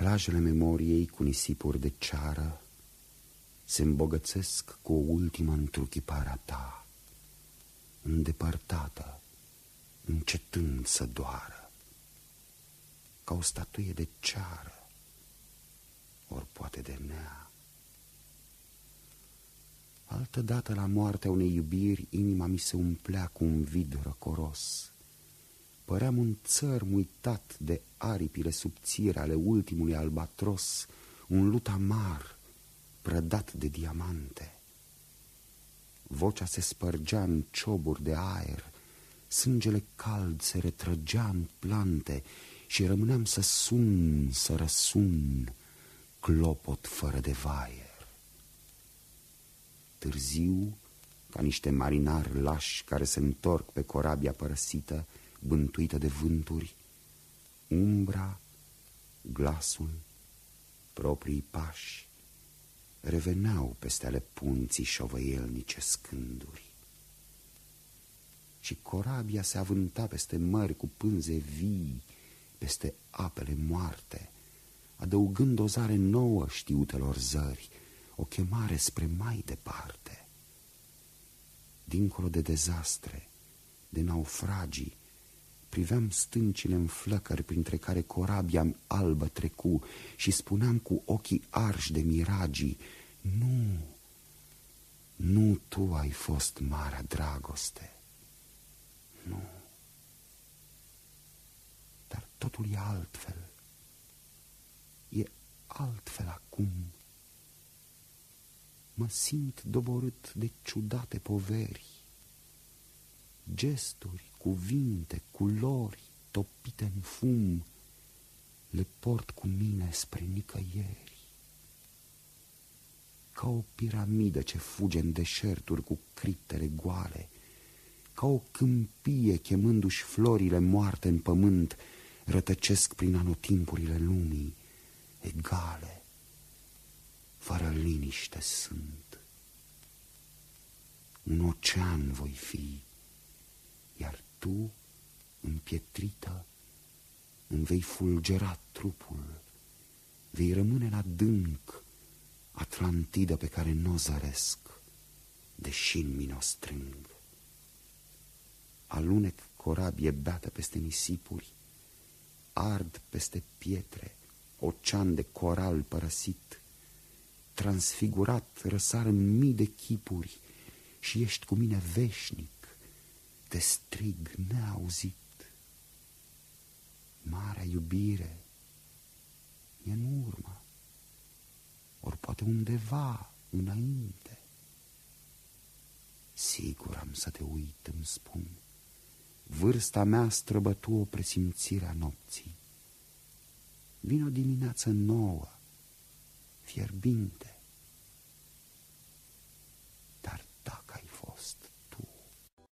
Plajele memoriei cu nisipuri de ceară Se îmbogățesc cu o ultimă întruchipare a ta Îndepărtată, încetând să doară Ca o statuie de ceară, ori poate de nea. Altădată la moartea unei iubiri Inima mi se umplea cu un vid răcoros Păream un țărm uitat de aripile subțire ale ultimului albatros, un lut amar, prădat de diamante. Vocea se spărgea în cioburi de aer, sângele cald se retrăgea în plante și rămâneam să sun, să răsun, clopot fără de vaier. Târziu, ca niște marinari lași care se întorc pe corabia părăsită, bântuită de vânturi, umbra, glasul, proprii pași, reveneau peste ale punții șovăielnice scânduri. Și corabia se avânta peste mări cu pânze vii, peste apele moarte, adăugând o zare nouă știutelor zări, o chemare spre mai departe. Dincolo de dezastre, de naufragii, Priveam stâncile în flăcări printre care corabia albă trecu și spuneam cu ochii arși de miragii, Nu, nu tu ai fost marea dragoste, nu. Dar totul e altfel, e altfel acum. Mă simt doborât de ciudate poveri, gesturi cuvinte, culori topite în fum, le port cu mine spre nicăieri. Ca o piramidă ce fuge în deșerturi cu criptele goale, ca o câmpie chemându-și florile moarte în pământ, rătăcesc prin anotimpurile lumii, egale, fără liniște sunt. Un ocean voi fi, iar tu, împietrită, îmi vei fulgera trupul, vei rămâne la dânc, Atlantidă pe care nu o zăresc, deși în mine o strâng. Alunec corabie beată peste nisipuri, ard peste pietre, ocean de coral părăsit, transfigurat răsar în mii de chipuri și ești cu mine veșnic te strig neauzit. Marea iubire e în urmă, ori poate undeva înainte. Sigur am să te uit, îmi spun, vârsta mea străbătu o presimțire a nopții. Vine o dimineață nouă, fierbinte,